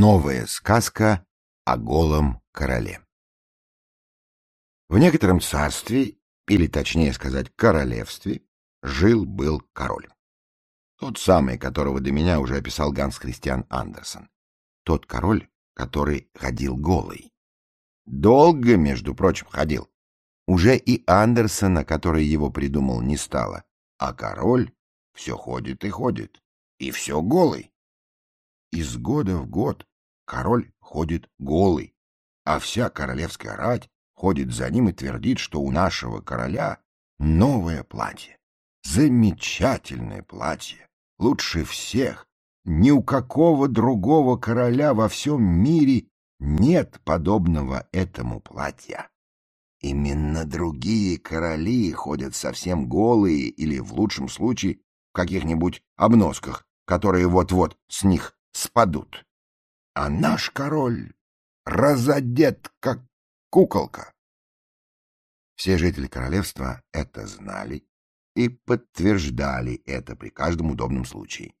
Новая сказка о голом короле. В некотором царстве, или точнее сказать королевстве, жил-был король. Тот самый, которого до меня уже описал Ганс Христиан Андерсон. Тот король, который ходил голый. Долго, между прочим, ходил. Уже и Андерсона, который его придумал, не стало. А король все ходит и ходит. И все голый. Из года в год король ходит голый, а вся королевская рать ходит за ним и твердит, что у нашего короля новое платье. Замечательное платье, лучше всех. Ни у какого другого короля во всем мире нет подобного этому платья. Именно другие короли ходят совсем голые или, в лучшем случае, в каких-нибудь обносках, которые вот-вот с них спадут. А наш король разодет, как куколка. Все жители королевства это знали и подтверждали это при каждом удобном случае.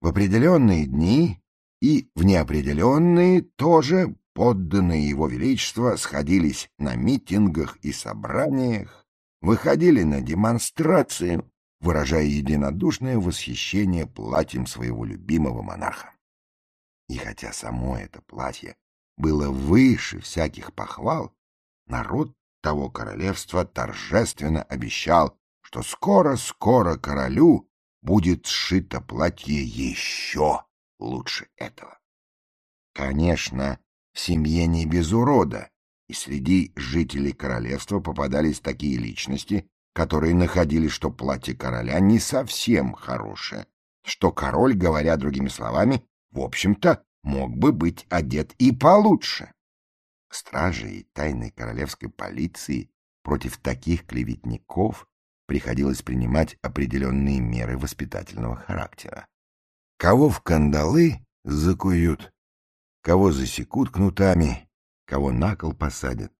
В определенные дни и в неопределенные тоже подданные его величества сходились на митингах и собраниях, выходили на демонстрации, выражая единодушное восхищение платьем своего любимого монарха. И хотя само это платье было выше всяких похвал, народ того королевства торжественно обещал, что скоро-скоро королю будет сшито платье еще лучше этого. Конечно, в семье не без урода, и среди жителей королевства попадались такие личности, которые находили, что платье короля не совсем хорошее, что король, говоря другими словами, в общем-то, мог бы быть одет и получше. Стражи и тайной королевской полиции против таких клеветников приходилось принимать определенные меры воспитательного характера. Кого в кандалы закуют, кого засекут кнутами, кого на кол посадят.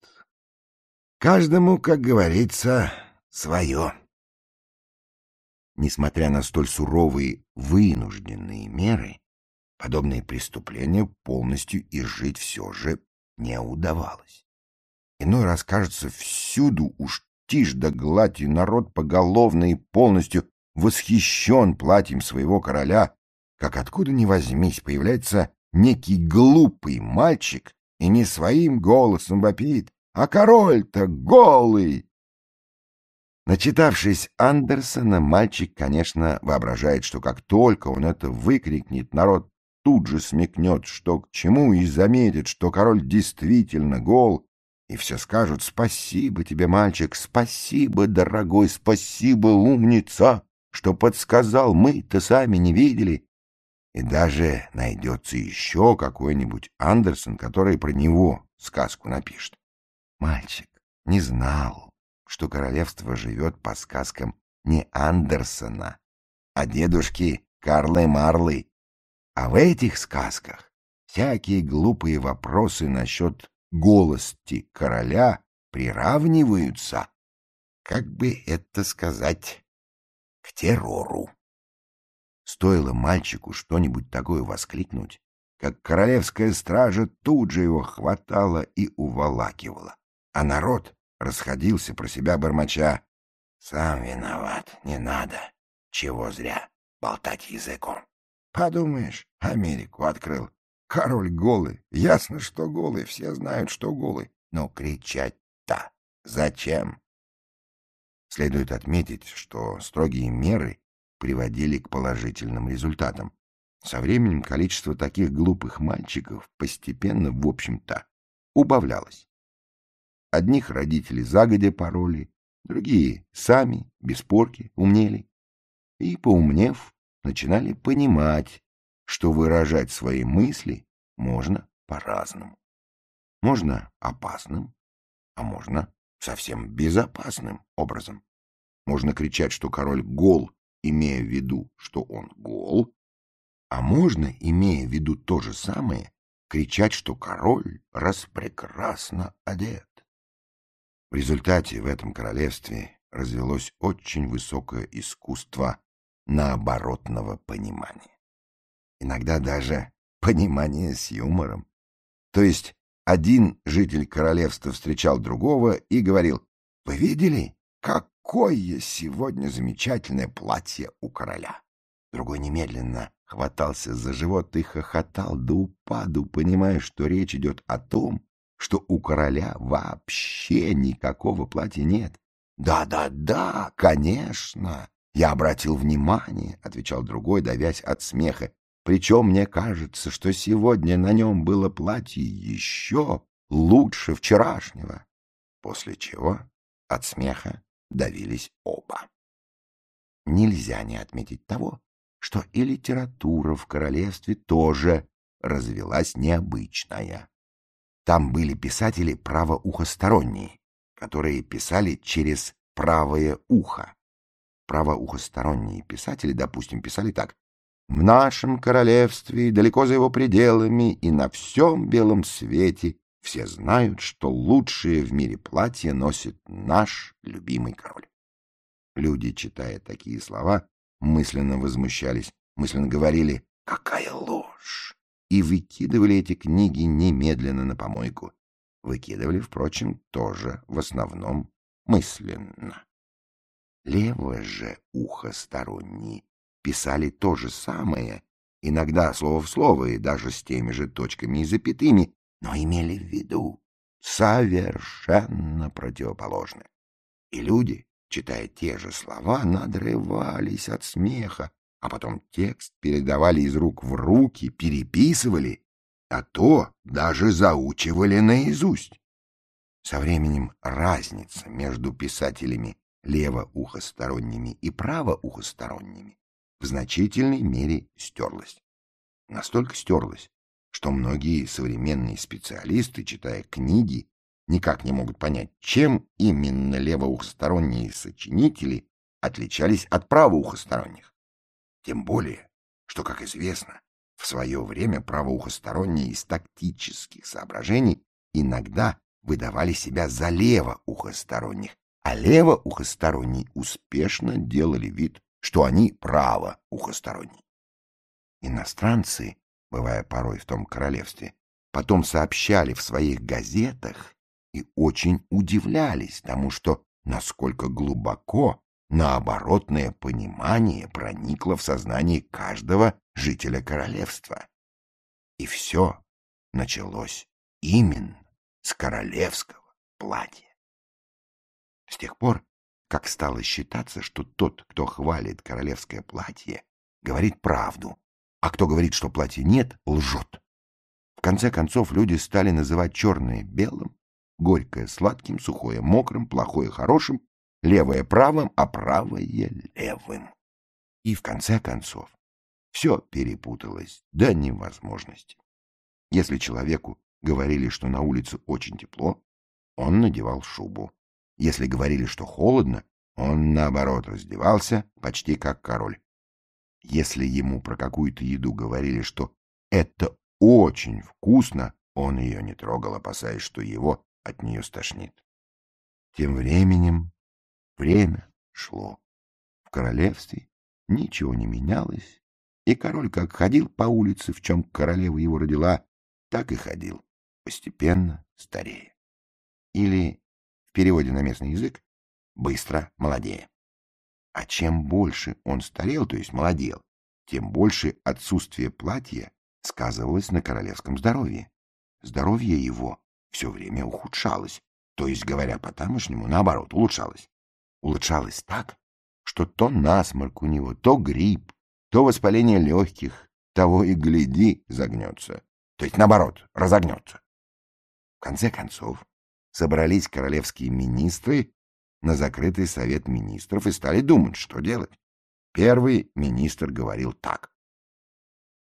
Каждому, как говорится, свое. Несмотря на столь суровые вынужденные меры, подобные преступления полностью изжить все же не удавалось. Иной раз, кажется, всюду уж тишь да гладь, и народ поголовно и полностью восхищен платьем своего короля, как откуда ни возьмись появляется некий глупый мальчик и не своим голосом вопит, а король-то голый. Начитавшись Андерсона, мальчик, конечно, воображает, что как только он это выкрикнет, народ тут же смекнет, что к чему, и заметит, что король действительно гол, и все скажут «Спасибо тебе, мальчик, спасибо, дорогой, спасибо, умница, что подсказал, мы-то сами не видели». И даже найдется еще какой-нибудь Андерсон, который про него сказку напишет. Мальчик не знал, что королевство живет по сказкам не Андерсона, а дедушки Карлы Марлы а в этих сказках всякие глупые вопросы насчет голости короля приравниваются, как бы это сказать, к террору. Стоило мальчику что-нибудь такое воскликнуть, как королевская стража тут же его хватала и уволакивала, а народ расходился про себя бормоча. «Сам виноват, не надо, чего зря болтать языком». Подумаешь, Америку открыл. Король голый. Ясно, что голый. Все знают, что голый. Но кричать-то зачем? Следует отметить, что строгие меры приводили к положительным результатам. Со временем количество таких глупых мальчиков постепенно, в общем-то, убавлялось. Одних родители загодя пароли, другие сами, без порки, умнели. И, поумнев, начинали понимать, что выражать свои мысли можно по-разному. Можно опасным, а можно совсем безопасным образом. Можно кричать, что король гол, имея в виду, что он гол, а можно, имея в виду то же самое, кричать, что король распрекрасно одет. В результате в этом королевстве развелось очень высокое искусство наоборотного понимания. Иногда даже понимание с юмором. То есть один житель королевства встречал другого и говорил, «Вы видели, какое сегодня замечательное платье у короля?» Другой немедленно хватался за живот и хохотал до упаду, понимая, что речь идет о том, что у короля вообще никакого платья нет. «Да-да-да, конечно, я обратил внимание», — отвечал другой, давясь от смеха. «Причем мне кажется, что сегодня на нем было платье еще лучше вчерашнего». После чего от смеха давились оба. Нельзя не отметить того, что и литература в королевстве тоже развелась необычная. Там были писатели правоухосторонние, которые писали через правое ухо. Правоухосторонние писатели, допустим, писали так. «В нашем королевстве, далеко за его пределами и на всем белом свете все знают, что лучшее в мире платье носит наш любимый король». Люди, читая такие слова, мысленно возмущались, мысленно говорили «Какая ложь!» и выкидывали эти книги немедленно на помойку. Выкидывали, впрочем, тоже в основном мысленно. Левое же ухо сторонние писали то же самое, иногда слово в слово и даже с теми же точками и запятыми, но имели в виду совершенно противоположное. И люди, читая те же слова, надрывались от смеха, а потом текст передавали из рук в руки, переписывали, а то даже заучивали наизусть. Со временем разница между писателями левоухосторонними и правоухосторонними в значительной мере стерлась. Настолько стерлась, что многие современные специалисты, читая книги, никак не могут понять, чем именно левоухосторонние сочинители отличались от правоухосторонних. Тем более, что, как известно, в свое время правоухосторонние из тактических соображений иногда выдавали себя за левоухосторонних, а левоухосторонние успешно делали вид, что они правоухосторонние. Иностранцы, бывая порой в том королевстве, потом сообщали в своих газетах и очень удивлялись тому, что насколько глубоко наоборотное понимание проникло в сознание каждого жителя королевства. И все началось именно с королевского платья. С тех пор, как стало считаться, что тот, кто хвалит королевское платье, говорит правду, а кто говорит, что платья нет, лжет. В конце концов, люди стали называть черное белым, Горькое сладким, сухое мокрым, плохое хорошим, левое правым, а правое левым. И в конце концов все перепуталось до невозможности. Если человеку говорили, что на улице очень тепло, он надевал шубу. Если говорили, что холодно, он, наоборот, раздевался почти как король. Если ему про какую-то еду говорили, что это очень вкусно, он ее не трогал, опасаясь, что его от нее стошнит. Тем временем время шло. В королевстве ничего не менялось, и король как ходил по улице, в чем королева его родила, так и ходил, постепенно старея. Или, переводе на местный язык, быстро молодея. А чем больше он старел, то есть молодел, тем больше отсутствие платья сказывалось на королевском здоровье. Здоровье его все время ухудшалось, то есть, говоря по-тамошнему, наоборот, улучшалось. Улучшалось так, что то насморк у него, то грипп, то воспаление легких, того и гляди загнется, то есть, наоборот, разогнется. В конце концов, собрались королевские министры на закрытый совет министров и стали думать, что делать. Первый министр говорил так.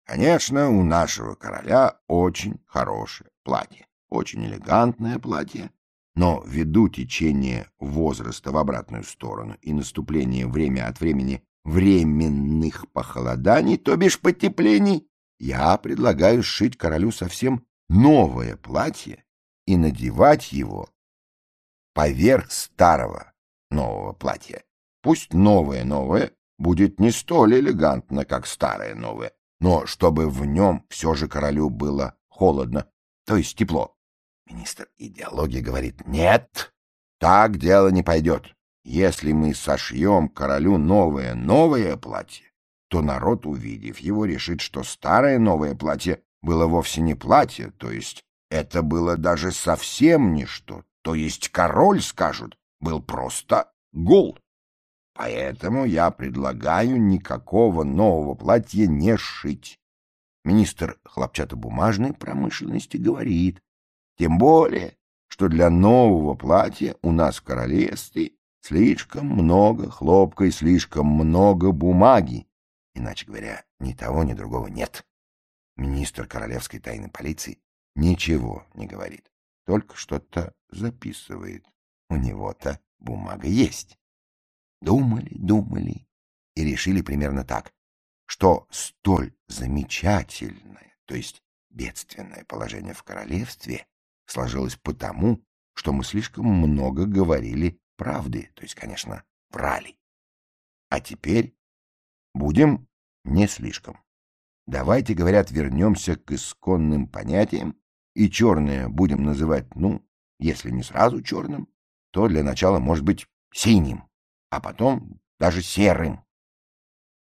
Конечно, у нашего короля очень хорошее платье очень элегантное платье, но ввиду течения возраста в обратную сторону и наступления время от времени временных похолоданий, то бишь потеплений, я предлагаю сшить королю совсем новое платье и надевать его поверх старого нового платья. Пусть новое-новое будет не столь элегантно, как старое новое, но чтобы в нем все же королю было холодно, то есть тепло. Министр идеологии говорит, нет, так дело не пойдет. Если мы сошьем королю новое-новое платье, то народ, увидев его, решит, что старое новое платье было вовсе не платье, то есть это было даже совсем ничто, то есть король, скажут, был просто гол. Поэтому я предлагаю никакого нового платья не шить. Министр хлопчатобумажной промышленности говорит, тем более, что для нового платья у нас в королевстве слишком много хлопка и слишком много бумаги. Иначе говоря, ни того, ни другого нет. Министр королевской тайной полиции ничего не говорит, только что-то записывает. У него-то бумага есть. Думали, думали и решили примерно так что столь замечательное, то есть бедственное положение в королевстве сложилось потому, что мы слишком много говорили правды, то есть, конечно, врали. А теперь будем не слишком. Давайте, говорят, вернемся к исконным понятиям, и черное будем называть, ну, если не сразу черным, то для начала, может быть, синим, а потом даже серым.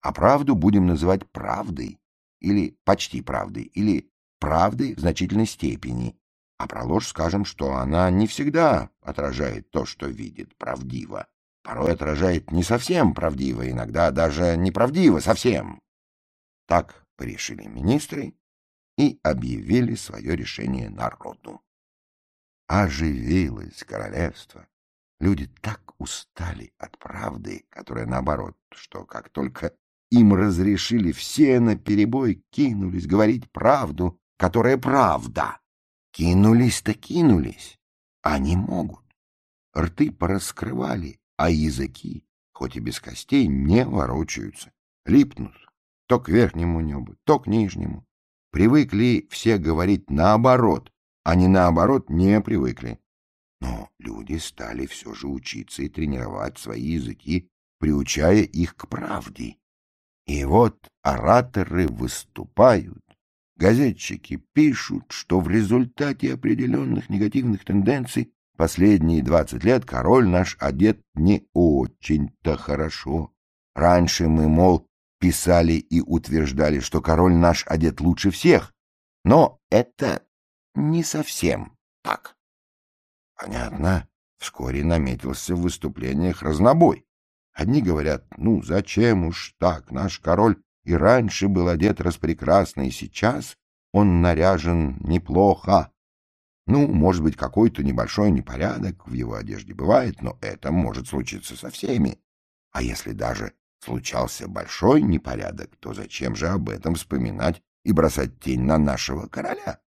А правду будем называть правдой, или почти правдой, или правдой в значительной степени, а про ложь скажем, что она не всегда отражает то, что видит правдиво, порой отражает не совсем правдиво, иногда даже неправдиво совсем. Так решили министры и объявили свое решение народу. Оживилось королевство. Люди так устали от правды, которая наоборот, что как только им разрешили все наперебой кинулись говорить правду, которая правда. Кинулись-то кинулись, не могут. Рты пораскрывали, а языки, хоть и без костей, не ворочаются, липнут то к верхнему небу, то к нижнему. Привыкли все говорить наоборот, а не наоборот не привыкли. Но люди стали все же учиться и тренировать свои языки, приучая их к правде. И вот ораторы выступают, газетчики пишут, что в результате определенных негативных тенденций последние двадцать лет король наш одет не очень-то хорошо. Раньше мы, мол, писали и утверждали, что король наш одет лучше всех, но это не совсем так. Понятно, вскоре наметился в выступлениях разнобой. Одни говорят, ну, зачем уж так, наш король и раньше был одет распрекрасно, и сейчас он наряжен неплохо. Ну, может быть, какой-то небольшой непорядок в его одежде бывает, но это может случиться со всеми. А если даже случался большой непорядок, то зачем же об этом вспоминать и бросать тень на нашего короля?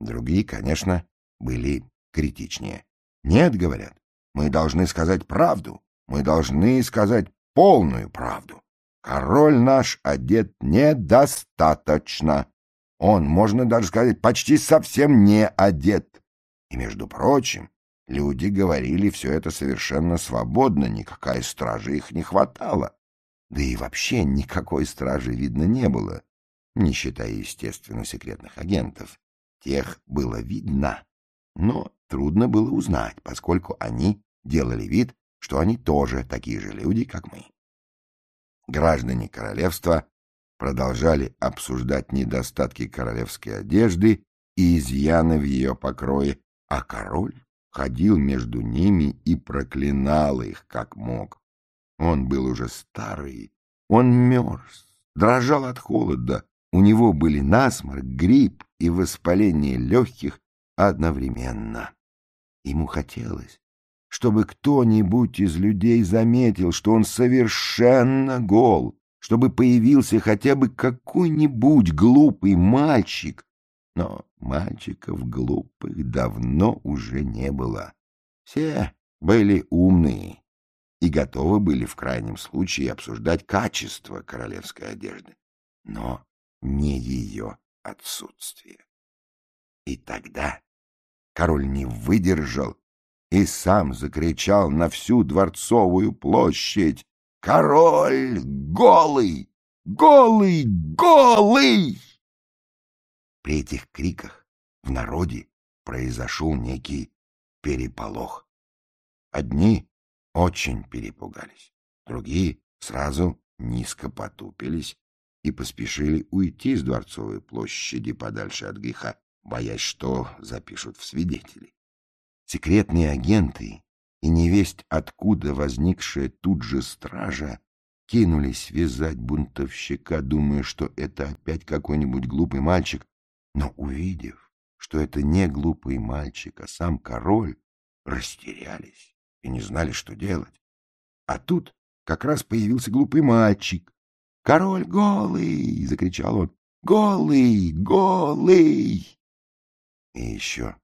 Другие, конечно, были критичнее. Нет, говорят, мы должны сказать правду мы должны сказать полную правду. Король наш одет недостаточно. Он, можно даже сказать, почти совсем не одет. И, между прочим, люди говорили все это совершенно свободно, никакая стражи их не хватало. Да и вообще никакой стражи видно не было, не считая, естественно, секретных агентов. Тех было видно, но трудно было узнать, поскольку они делали вид, что они тоже такие же люди, как мы. Граждане королевства продолжали обсуждать недостатки королевской одежды и изъяны в ее покрое, а король ходил между ними и проклинал их, как мог. Он был уже старый, он мерз, дрожал от холода, у него были насморк, грипп и воспаление легких одновременно. Ему хотелось, чтобы кто-нибудь из людей заметил, что он совершенно гол, чтобы появился хотя бы какой-нибудь глупый мальчик. Но мальчиков глупых давно уже не было. Все были умные и готовы были в крайнем случае обсуждать качество королевской одежды, но не ее отсутствие. И тогда король не выдержал и сам закричал на всю дворцовую площадь «Король голый!» Голый! Голый!» При этих криках в народе произошел некий переполох. Одни очень перепугались, другие сразу низко потупились и поспешили уйти с Дворцовой площади подальше от греха, боясь, что запишут в свидетели. Секретные агенты и невесть откуда возникшая тут же стража кинулись вязать бунтовщика, думая, что это опять какой-нибудь глупый мальчик, но увидев, что это не глупый мальчик, а сам король, растерялись и не знали, что делать. А тут как раз появился глупый мальчик. «Король голый!» — закричал он. «Голый! Голый!» И еще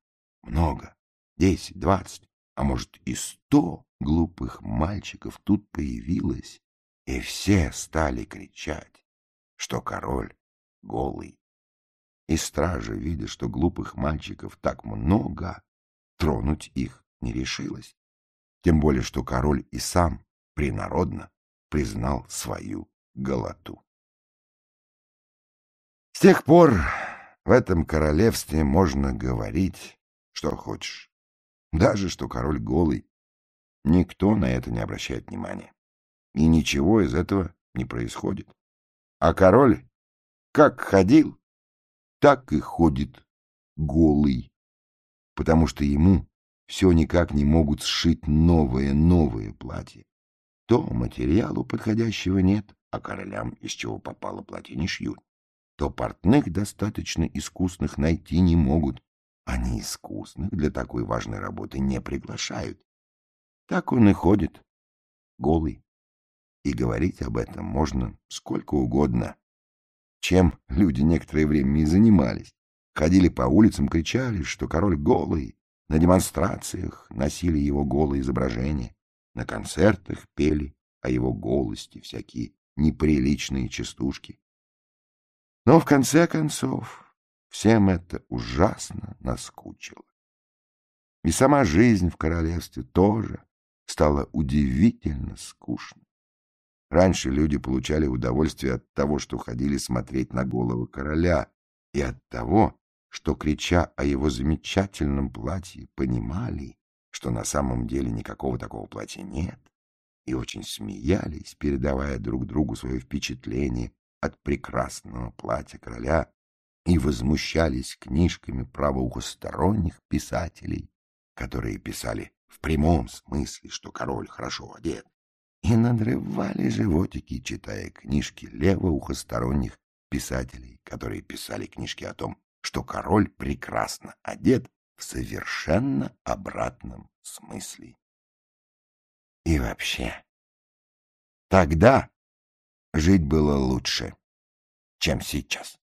много, десять, двадцать, а может и сто глупых мальчиков тут появилось, и все стали кричать, что король голый. И стража, видя, что глупых мальчиков так много, тронуть их не решилась. Тем более, что король и сам принародно признал свою голоту. С тех пор в этом королевстве можно говорить, что хочешь. Даже что король голый. Никто на это не обращает внимания. И ничего из этого не происходит. А король как ходил, так и ходит голый. Потому что ему все никак не могут сшить новое-новое платье. То материалу подходящего нет, а королям из чего попало платье не шьют. То портных достаточно искусных найти не могут, они искусных для такой важной работы не приглашают. Так он и ходит, голый. И говорить об этом можно сколько угодно. Чем люди некоторое время и занимались. Ходили по улицам, кричали, что король голый, на демонстрациях носили его голые изображения, на концертах пели о его голости всякие неприличные частушки. Но в конце концов всем это ужасно наскучило. И сама жизнь в королевстве тоже стала удивительно скучной. Раньше люди получали удовольствие от того, что ходили смотреть на голову короля, и от того, что, крича о его замечательном платье, понимали, что на самом деле никакого такого платья нет, и очень смеялись, передавая друг другу свое впечатление от прекрасного платья короля, и возмущались книжками правоухосторонних писателей, которые писали в прямом смысле, что король хорошо одет, и надрывали животики, читая книжки левоухосторонних писателей, которые писали книжки о том, что король прекрасно одет в совершенно обратном смысле. И вообще, тогда жить было лучше, чем сейчас.